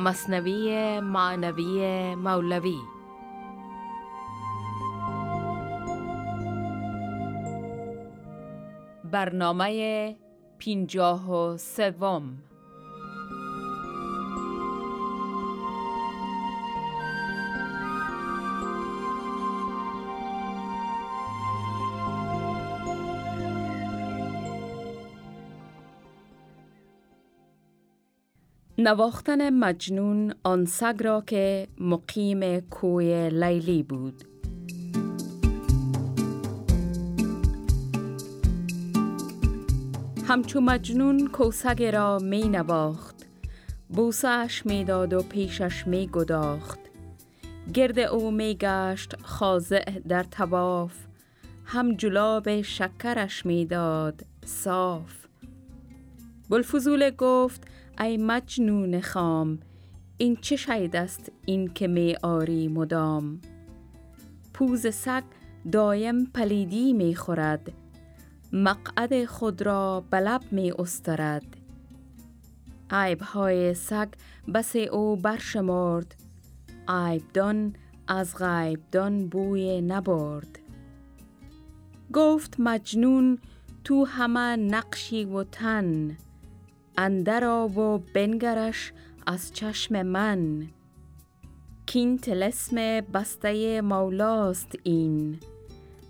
مصنوی معنوی مولوی. برنامه پینجاه و سوم. نواختن مجنون آن سگ را که مقیم کوی لیلی بود. همچو مجنون کوسگ را می نواخت بوسش می داد و پیشش می گداخت. گرد او می گشت خاضع در تواف هم جلاب شکرش می داد صاف. بلفزول گفت ای مجنون خام این چه شید است این که می آری مدام؟ پوز سگ دایم پلیدی می خورد مقعد خود را بلب می استرد. عیب های سگ بس او برشمرد دان از دان بوی نبرد. گفت مجنون تو همه نقشی و تن اندرا و بنگرش از چشم من. کین تلسم بسته مولاست این.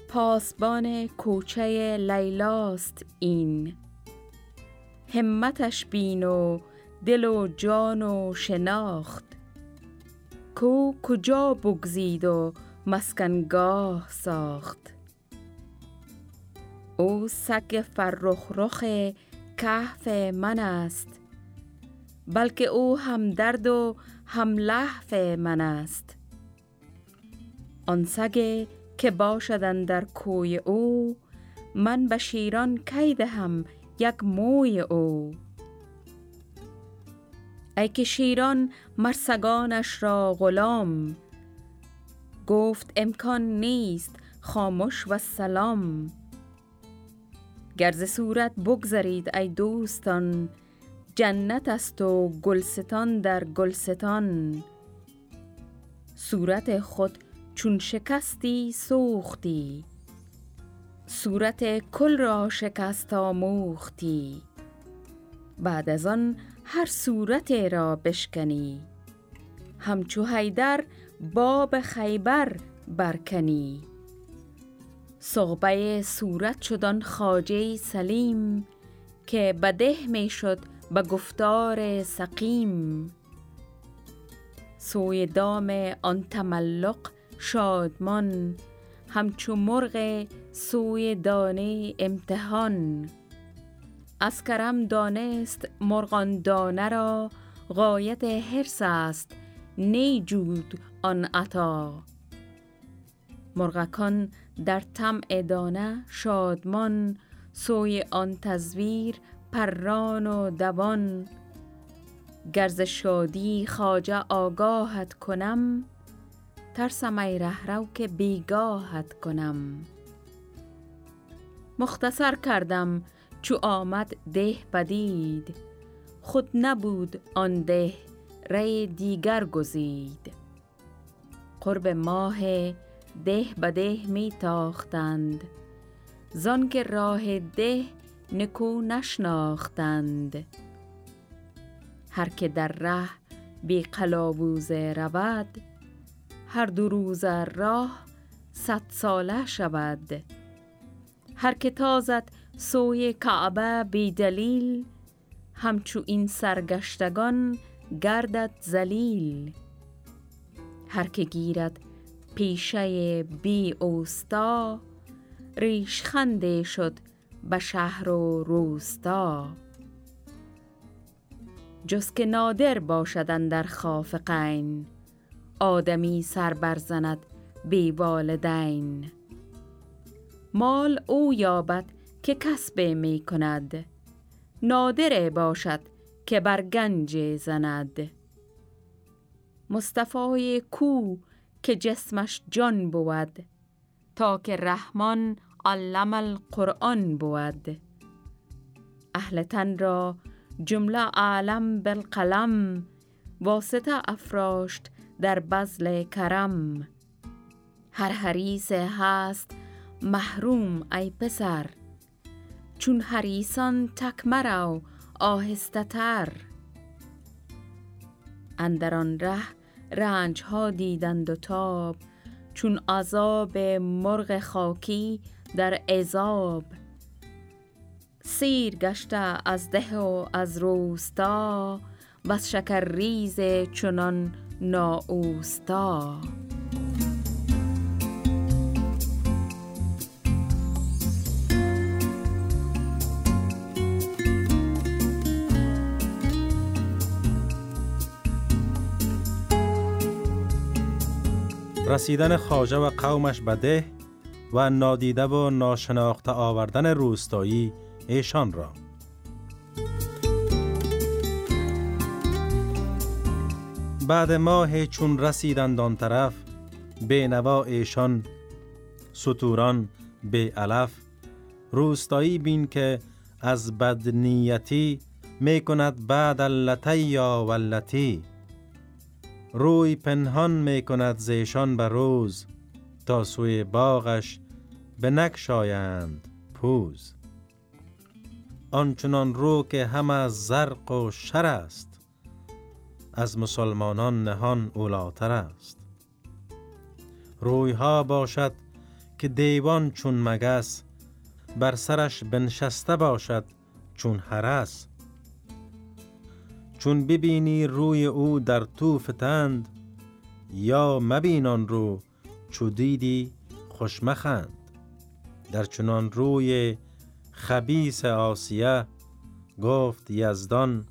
پاسبان کوچه لیلاست این. همتش بین و دل و جان و شناخت. کو کجا بگزید و مسکنگاه ساخت. او سگ فرخ رخ کهف من است بلکه او هم درد و هم لحف من است. آن سگ که باشدن در کوی او من به شیران کی دهم یک موی او. ای که شیران مرسگانش را غلام گفت امکان نیست خاموش و سلام. گرز صورت بگذرید ای دوستان جنت است و گلستان در گلستان. صورت خود چون شکستی سوختی. صورت کل را شکست آموختی. بعد از آن هر صورت را بشکنی. همچو حیدر باب خیبر برکنی. صغبه صورت شدن خاجه سلیم که بده می شد به گفتار سقیم. سوی دام آن تملق شادمان همچو مرغ سوی دانه امتحان. از کرم دانست مرغان دانه را غایت حرس است نیجود آن عطا. مرغکان در طمع دانه شادمان سوی آن تزویر پران و دوان. گرز شادی خاجه آگاهت کنم ترسم ای رهرو که بیگاهت کنم. مختصر کردم چو آمد ده بدید خود نبود آن ده ری دیگر گزید. قرب ماه ده به ده می تاختند. زان که راه ده نکو نشناختند. هر که در ره بی قلاووزه رود هر دو روز راه صد ساله شود. هر که تازد سوی کعبه بی دلیل همچو این سرگشتگان گردد زلیل هر که گیرد پیشه بی اوستا ریشخنده شد به شهر و روستا. جز که نادر باشدن در خافقین آدمی سر برزند بی والدین. مال او یابد که کسب می کند نادر باشد که بر گنج زند. مصطفی کو که جسمش جان بود تا که رحمان علم القرآن بود. اهل تن را جمله عالم بالقلم واسطه افراشت در بزل کرم. هر حریس هست محروم ای پسر چون حریسان تک مرو آهسته تر. اندران ره رنج ها دیدند و تاب چون عذاب مرغ خاکی در عذاب. سیر گشته از ده و از روستا بس شکر ریز چنان ناوستا. رسیدن خاجه و قومش به ده و نادیده و ناشناخته آوردن روستایی ایشان را. بعد ماه چون رسیدند آن طرف به نوا ایشان سطوران به علف روستایی بین که از بدنیتی می کند بعد اللتی یا ولتی روی پنهان می کند زیشان به روز تا سوی باغش به نکشایند پوز. آنچنان رو که هم از زرق و شر است از مسلمانان نهان اولاتر است. رویها باشد که دیوان چون مگس بر سرش بنشسته باشد چون حرس چون ببینی روی او در تو فتند یا مبینان رو چو دیدی خوش مخند در چنان روی خبیس آسیه گفت یزدان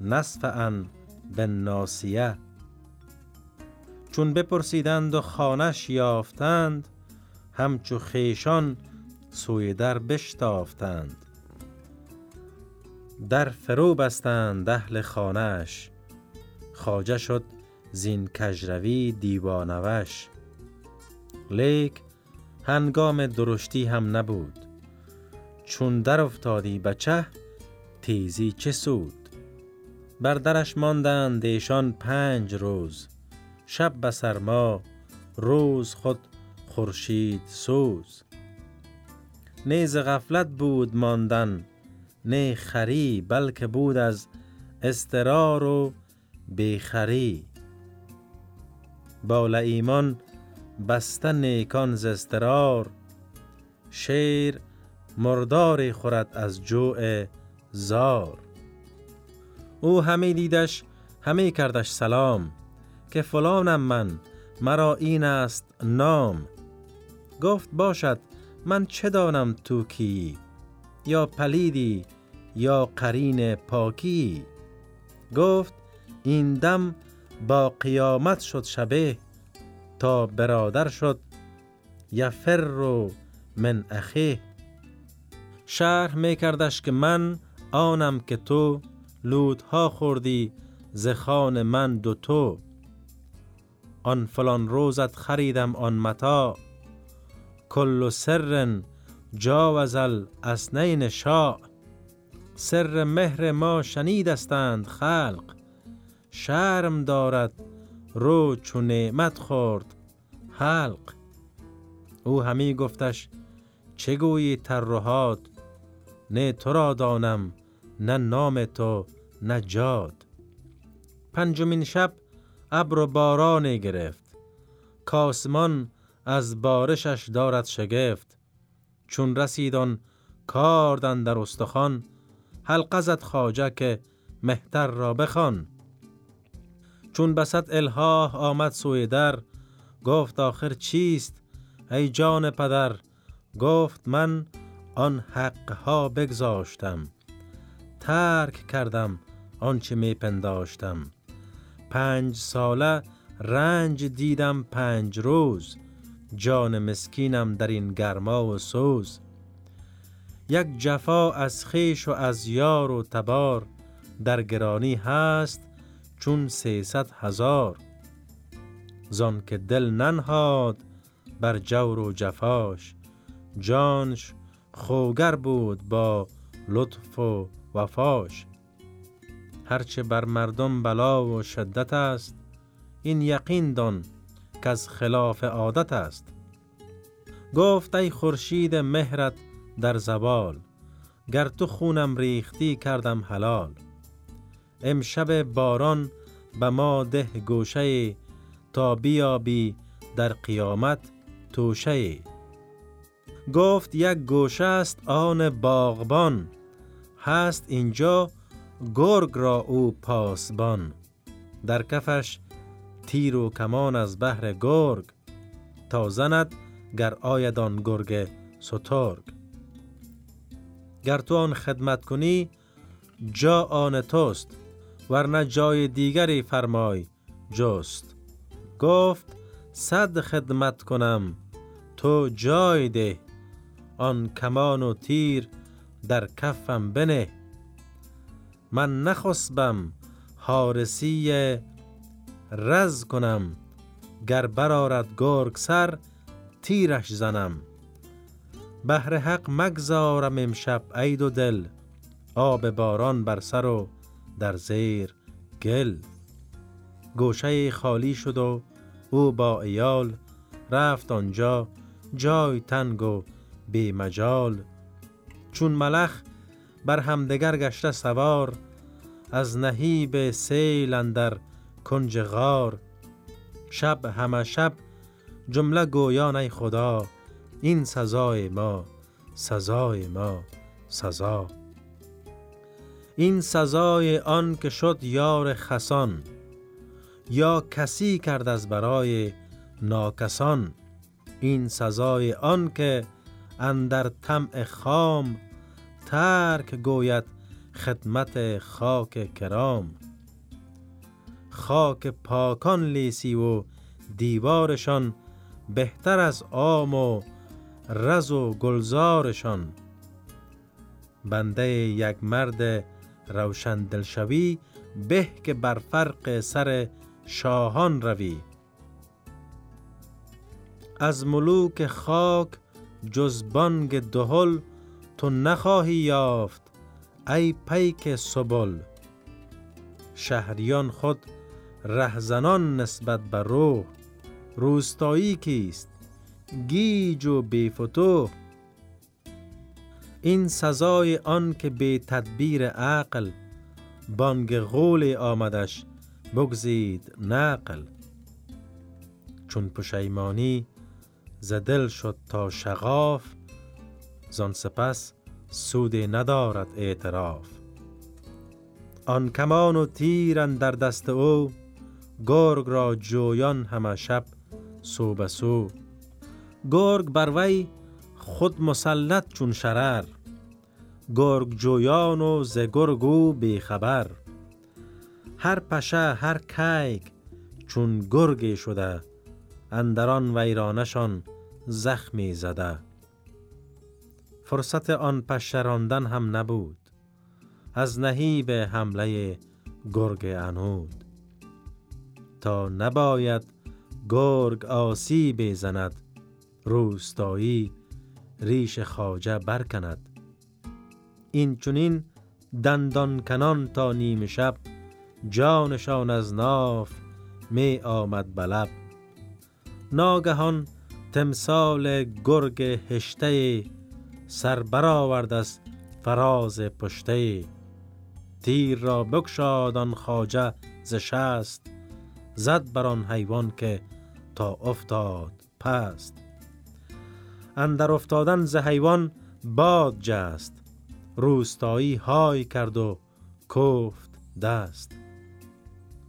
نصف ان به ناسیه چون بپرسیدند و خانش یافتند همچو خیشان سوی در بشتافتند. در فرو بستند اهل خانهش خاجه شد زین کجروی دیوانوش. لیک هنگام درشتی هم نبود. چون در افتادی بچه تیزی چه سود؟ بر درش ماندند ایشان پنج روز. شب به سرما روز خود خورشید سوز. نیز غفلت بود ماندن. نه خری بلکه بود از استرار و بیخری. با ایمان بسته نیکان ز استرار شیر مرداری خورد از جوع زار. او همه دیدش همه کردش سلام که فلانم من مرا این است نام. گفت باشد من چه دانم تو کی یا پلیدی یا قرین پاکی؟ گفت این دم با قیامت شد شبه تا برادر شد یفر من اخیه شرح می کردش که من آنم که تو لودها خوردی زخان من دو تو. آن فلان روزت خریدم آن متا. کل سر جاوز الاسنین شا سر مهر ما شنیدستند خلق. شرم دارد رو چو نعمت خورد حلق. او همی گفتش چه گویی نه تو را دانم نه نام تو نه جاد پنجمین شب ابر و بارانی گرفت. کاسمان از بارشش دارد شگفت. چون رسیدان کاردن در استخوان حلقه زد خواجه که مهتر را بخوان. چون بسد الهاه آمد سوی در گفت آخر چیست؟ ای جان پدر گفت من آن حقها بگذاشتم. ترک کردم آنچه می پنداشتم پنج ساله رنج دیدم پنج روز. جان مسکینم در این گرما و سوز. یک جفا از خیش و از یار و تبار در گرانی هست چون سیصد هزار. زان که دل ننهاد بر جور و جفاش جانش خوگر بود با لطف و وفاش. هرچه بر مردم بلا و شدت است این یقین دان که از خلاف عادت است. گفت ای خورشید مهرت در زبال گر تو خونم ریختی کردم حلال. امشب باران به ما ده گوشه تا بیابی در قیامت توشه. گفت یک گوشه است آن باغبان هست اینجا گرگ را او پاسبان. در کفش تیر و کمان از بحر گرگ تا زند گر آیدان گرگ سترگ. گر تو آن خدمت کنی جا آن توست ورنه جای دیگری فرمای جست. گفت صد خدمت کنم تو جای ده آن کمان و تیر در کفم بنه. من نخسبم حارسی رز کنم. گر برارد گرگ سر تیرش زنم. بهر حق مگذارم امشب عید و دل. آب باران بر سر و در زیر گل. گوشه خالی شد و او با ایال رفت آنجا جای تنگ و بی مجال. چون ملخ بر همدگر گشته سوار از نهیب سیل اندر کنج غار. شب همه شب جمله گویان ای خدا این سزای ما سزای ما سزا. این سزای آن که شد یار خسان یا کسی کرد از برای ناکسان. این سزای آن که اندر طمع خام ترک گوید خدمت خاک کرام. خاک پاکان لیسی و دیوارشان بهتر از آم و رز و گلزارشان. بنده یک مرد روشن دلشوی به که بر فرق سر شاهان روی. از ملوک خاک جز بانگ دهل تو نخواهی یافت ای پیک سبل. شهریان خود رهزنان نسبت به روح. روستایی کیست؟ گیج و بیفتو این سزای آن که به تدبیر عقل بانگ غول آمدش بگزید نقل. چون پشیمانی زدل شد تا شغاف زان سپس سود ندارد اعتراف. آن کمان و تیر در دست او گرگ را جویان همه شب سو به سو. گرگ بر وی خود مسلط چون شرر. گرگ جویان و ز گرگو بیخبر هر پشه هر کیک چون گرگی شده اندران ویرانشان زخمی زده. فرصت آن پشراندن هم نبود از نهیب حمله گرگ انود تا نباید گرگ آسی بزند روستایی ریش خاجه برکند. این چونین دندان کنان تا نیم شب جانشان از ناف می آمد بلب. ناگهان تمثال گرگ هشته سر برآورد از فراز پشته. تیر را بکشاد آن خواجه ز زد بر آن حیوان که تا افتاد پست. اندر افتادن ز حیوان باد جست. روستایی های کرد و کفت دست.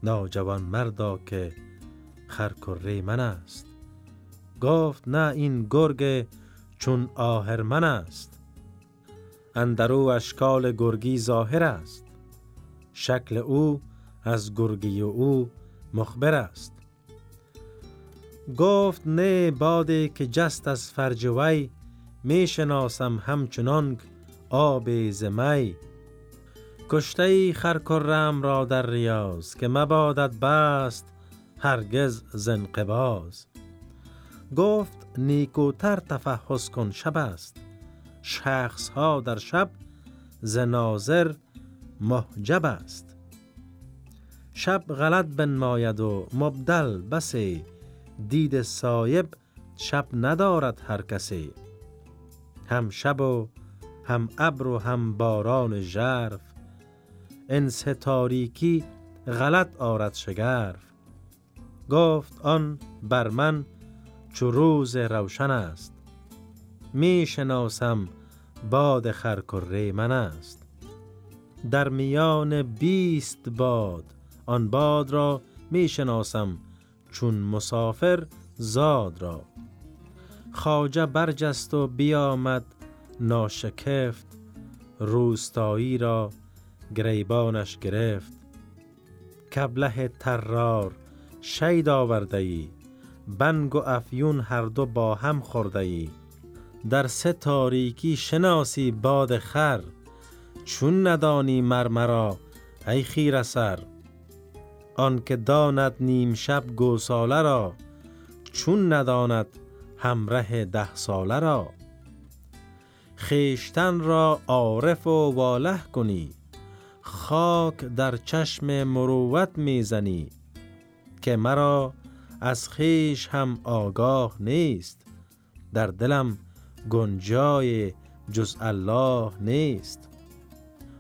ناجوان مردا که خرکره من است. گفت نه این گرگ چون آهرمن است. اندرو اشکال گرگی ظاهر است. شکل او از گرگی او مخبر است. گفت نه باده که جست از فرج وی می شناسم همچنان آب زمی کشته خرکرم را در ریاض که مبادت بست هرگز زنقباز گفت نیکوتر تفحص کن شب است. شخص ها در شب زنازر محجب است. شب غلط بنماید و مبدل بسی. دید سایب شب ندارد هر کسی. هم شب و هم ابر و هم باران ژرف. انس تاریکی غلط آرد شگرف. گفت آن بر من چو روز روشن است. می شناسم باد خرکره من است. در میان بیست باد آن باد را می شناسم چون مسافر زاد را. خواجه برجست و بیامد ناشکفت روستایی را گریبانش گرفت. کبله ترار شید آورده ای بنگ و افیون هر دو با هم خورده ای در سه تاریکی شناسی باد خر چون ندانی مرمرا ای خیر سر آن که داند نیم شب گوساله را چون نداند همره ده ساله را. خیشتن را عارف و واله کنی خاک در چشم مروت می‌زنی که مرا از خیش هم آگاه نیست در دلم گنجای جز الله نیست.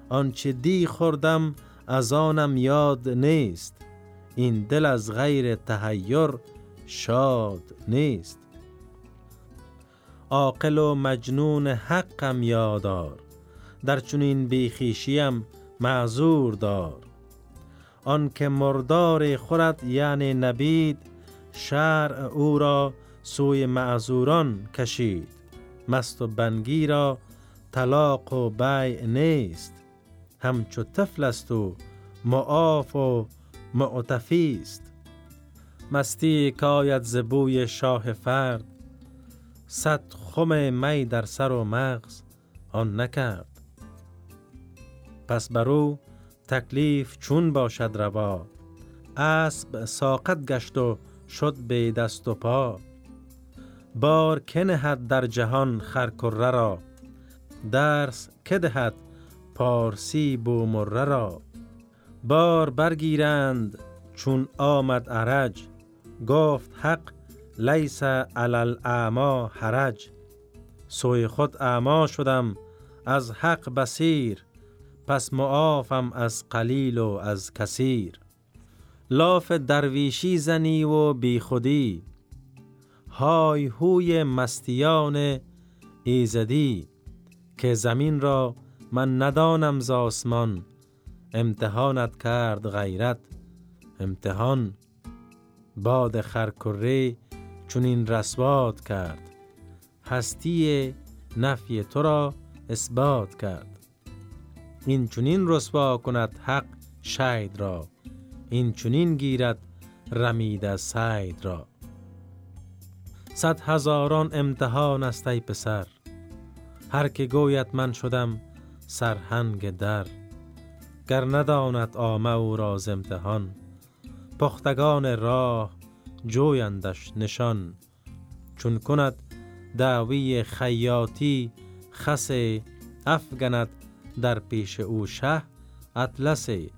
آنچه دی خوردم از آنم یاد نیست. این دل از غیر تحیر شاد نیست. عاقل و مجنون حقم یادار. در چنین بیخیشیم معذور دار. آن که مردار خورد یعنی نبید شرع او را سوی معذوران کشید. مست و بنگی را طلاق و بیع نیست. همچو طفل است و معاف و معتفی است. مستی کاید زبوی شاه فرد. صد خم می در سر و مغز آن نکرد. پس برو تکلیف چون باشد روا. اسب ساقت گشت و شد به دست و پا. بار که نهد در جهان خرکره را درس که دهد پارسی بو مره را. بار برگیرند چون آمد عرج. گفت حق لیس علل اعما حرج. سوی خود اعما شدم از حق بسیر پس معافم از قلیل و از کثیر. لاف درویشی زنی و بی خودی. های هوی مستیان ایزدی که زمین را من ندانم ز آسمان امتحانت کرد غیرت. امتحان باد خرکره چون این رسوات کرد. هستی نفی تو را اثبات کرد. این چونین رسوا کند حق شید را این چونین گیرد رمید سید را. صد هزاران امتحان است ای پسر هر که گوید من شدم سرهنگ در گر نداند آمه او را امتحان پختگان راه جویندش نشان. چون کند دعوی خیاطی خس افگند در پیش او شه اطلسی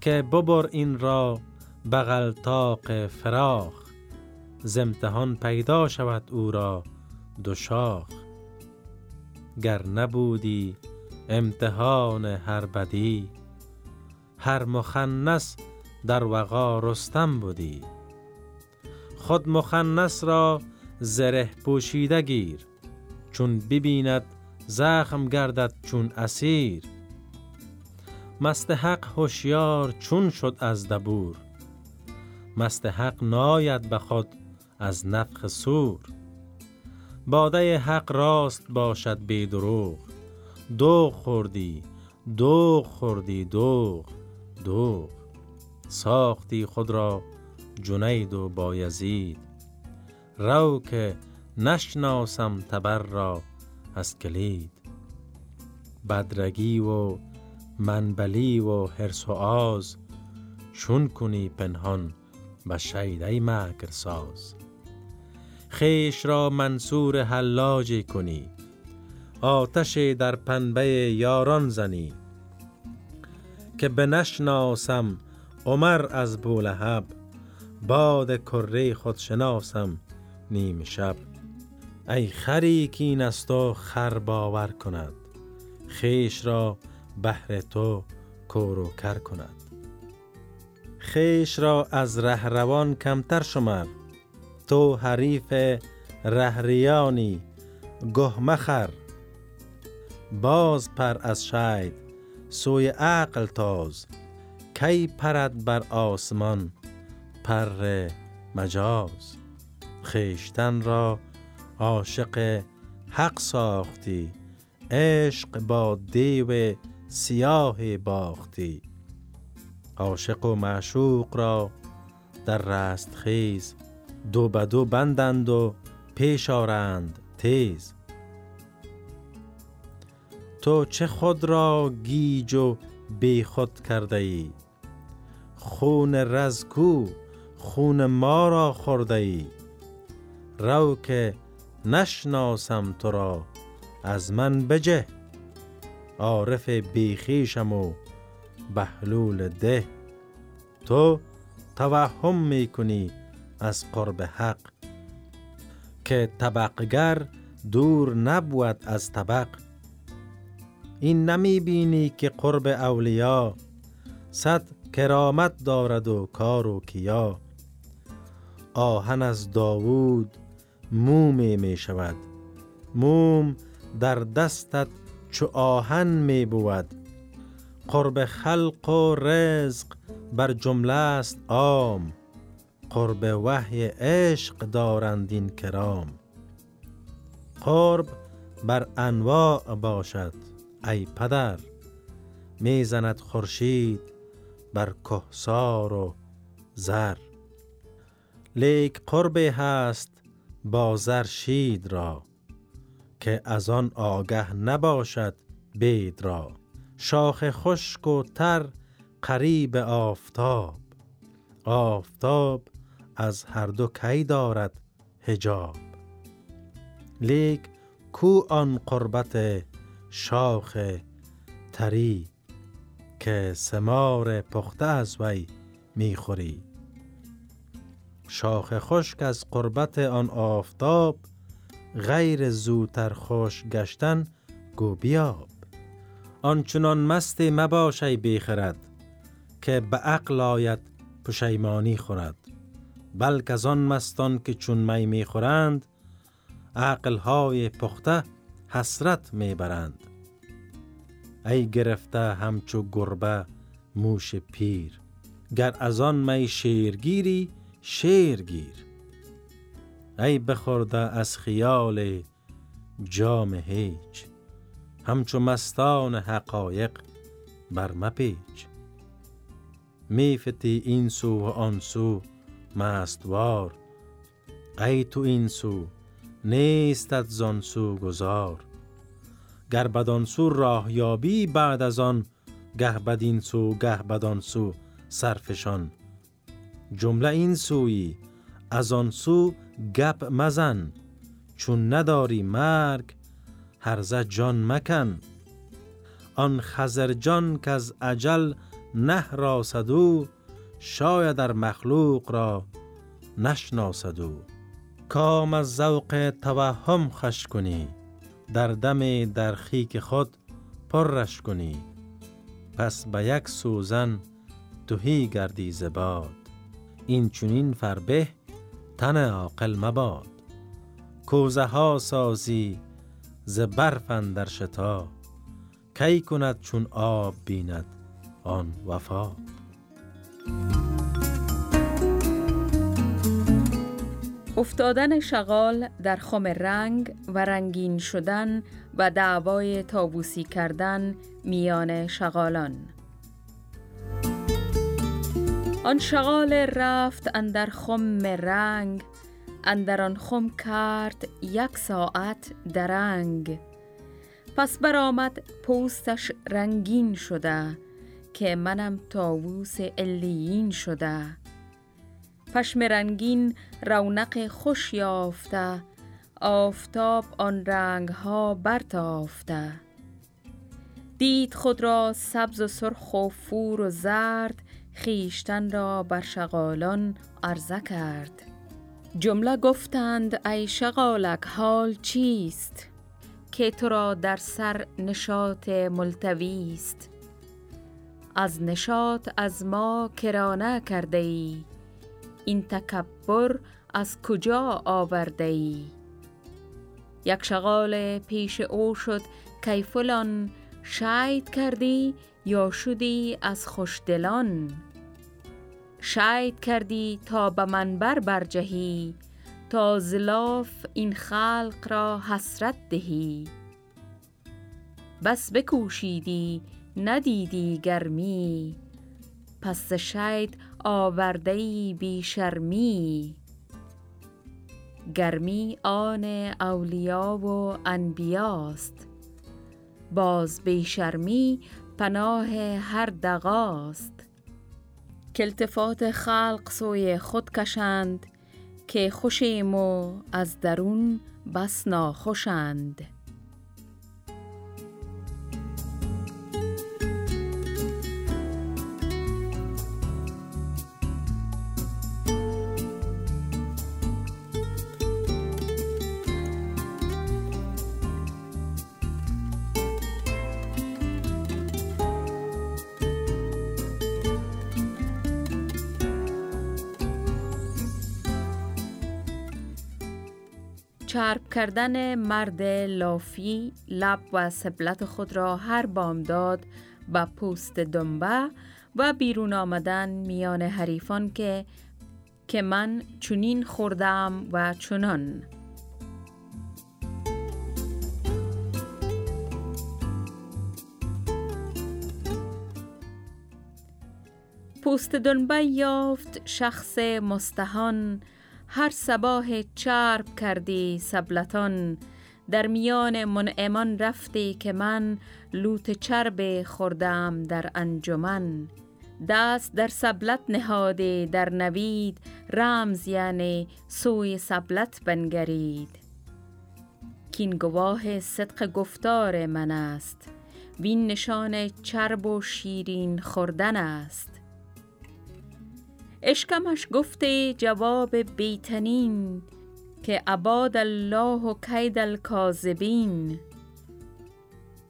که ببر این را بغل تاق فراخ. زمتحان پیدا شود او را دو شاخ. گر نبودی امتحان هر بدی. هر مخنس در وقا رستم بودی. خود مخنس را زره پوشیده گیر چون ببیند زخم گردد چون اسیر. مستحق هوشیار چون شد از دبور مستحق ناید به خود از نفخ سور. باده حق راست باشد بی دروغ دو خوردی دو خوردی دو دو ساختی خود را جنید و بایزید رو که نشناسم تبر را از کلید. بدرگی و منبلی و حرس و آز چون کنی پنهان به شیده مکر ساز خیش را منصور حلاجی کنی آتش در پنبه یاران زنی که بنشناسم عمر از بولهب باد کره خود شناسم نیم شب. ای خری که این است خر باور کند خیش را بهر تو کور کر کند. خیش را از رهروان کمتر شمر تو حریف رهریانی گه مخر. باز پر از شاید سوی عقل تاز. کی پرد بر آسمان پر مجاز. خیشتن را عاشق حق ساختی عشق با دیو سیاه باختی. عاشق و معشوق را در رست خیز دو به دو بندند و پیش آرند تیز. تو چه خود را گیج و بی خود کرده ای خون رزکو خون ما را خورده ای رو که نشناسم تو را از من بجه. عارف بیخیشم و بهلول ده. تو توهم می کنی از قرب حق که طبقگر دور نبود از طبق. این نمی بینی که قرب اولیا؟ صد کرامت دارد و کار و کیا. آهن از داوود مومی می شود موم در دستت چو آهن می بود قرب خلق و رزق بر جمله است عام. قرب وحی عشق دارند این کرام. قرب بر انواع باشد. ای پدر می‌زند خورشید بر کهسار و زر. لیک قربی هست با زرشید را که از آن آگه نباشد بید را. شاخ خشک و تر قریب آفتاب آفتاب از هر دو کی دارد حجاب. لیک کو آن قربت شاخ تری که سمار پخته از وی می‌خوری. شاخ خشک از قربت آن آفتاب غیر زودتر خوش گشتن گو بیاب. آنچنان مست مباشی بیخرد که به عقل آید پشیمانی خورد. بلک از آن مستان که چون می می‌خورند عقلهای پخته حسرت می‌برند. ای گرفته همچو گربه موش پیر گر از آن می شیرگیری شیرگیر. ای بخورده از خیال جام هیچ همچو مستان حقایق بر مپیچ. میفتی این سو و آن سو مستوار ای تو این سو. نیستت زان سو گذار گر بدان سو راه یابی بعد از آن گه بدین سو گه بدان سو سرفشان جمله این سویی از آن سو گپ مزن. چون نداری مرگ هرزه جان مکن. آن خزر جان که از عجل نه راسدو شاید در مخلوق را نشناسدو. کام از ذوق توهم خش کنی. در دم در خیک خود پرش کنی. پس به یک سوزن توهی گردی زباد این چونین فربه تن عاقل مباد. کوزه ها سازی ز برف در شتا. کی کند چون آب بیند آن وفا؟ افتادن شغال در خم رنگ و رنگین شدن و دعوای تابوسی کردن میان شغالان. آن شغال رفت اندر خم رنگ اندر آن خم کرد یک ساعت درنگ. پس برآمد پوستش رنگین شده که منم تاووس علیین شده. پشم رنگین رونق خوش یافته آفتاب آن رنگ ها دید خود را سبز و سرخ و فور و زرد خیشتن را بر شغالان عرضه کرد. جمله گفتند ای شغالک حال چیست؟ که تو را در سر نشاط ملتوی است. از نشاط از ما کرانه کرده ای. این تکبر از کجا آورده ای؟ یک شغال پیش او شد کیفلان شاید کردی یا شدی از خوشدلان؟ شاید کردی تا به منبر برجهی تا زلاف این خلق را حسرت دهی. بس بکوشیدی ندیدی گرمی پس شاید آورده ای بی شرمی. گرمی آن اولیا و انبیاست. باز بی شرمی پناه هر دغاست. که التفات خلق سوی خود کشند که خوشیم و از درون بس ناخوشند. چرب کردن مرد لافی لب و سبلت خود را هر بامداد به پوست دنبه و بیرون آمدن میان حریفان که که من چونین خوردم و چنان. پوست دنبه یافت شخص مستهان هر سباه چرب کردی سبلتان. در میان منعمان رفتی که من لوت چرب خوردم در انجمن. دست در سبلت نهاده در نوید رمز یعنی سوی سبلت بنگرید. کین گواه صدق گفتار من است. وین نشان چرب و شیرین خوردن است. اشکمش گفته جواب بیتنین که عباد الله و کید الکاذبین.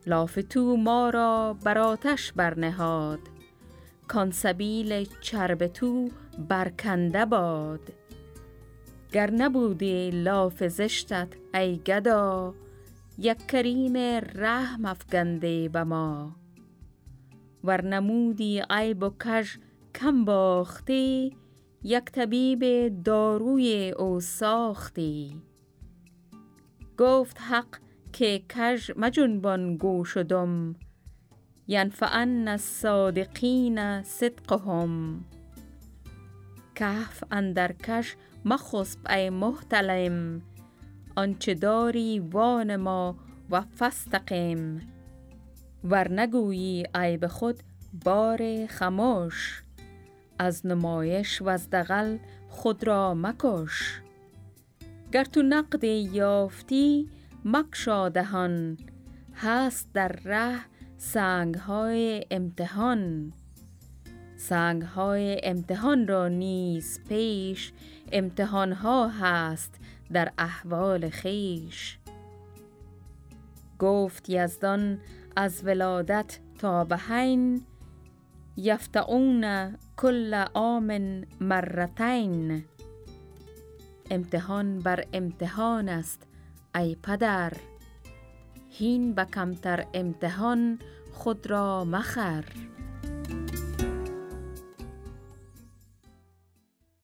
لاف تو ما را بر آتش برنهاد کان سبیل چرب تو برکنده باد. گر نبودی لاف زشتت ای گدا یک کریم رحم افگنده به ما. ور نمودی عیب و کژ کم باختی یک طبیب داروی او ساختی. گفت حق که کژ مجنبان گوش و دم ینفعن الصادقین صدقهم. کهف اندر کش مخسب ای محتلم. آنچه داری وان ما و فستقیم ور نگویی عیب خود بار خموش. از نمایش و از دغل خود را مکش. گر تو نقد یافتی مکشا دهان. هست در ره سنگ های امتحان. سنگ های امتحان را نیز پیش امتحان ها هست در احوال خیش. گفت یزدان از ولادت تا به حین یفتعون کل عام مرتین. امتحان بر امتحان است ای پدر. هین به کمتر امتحان خود را مخر.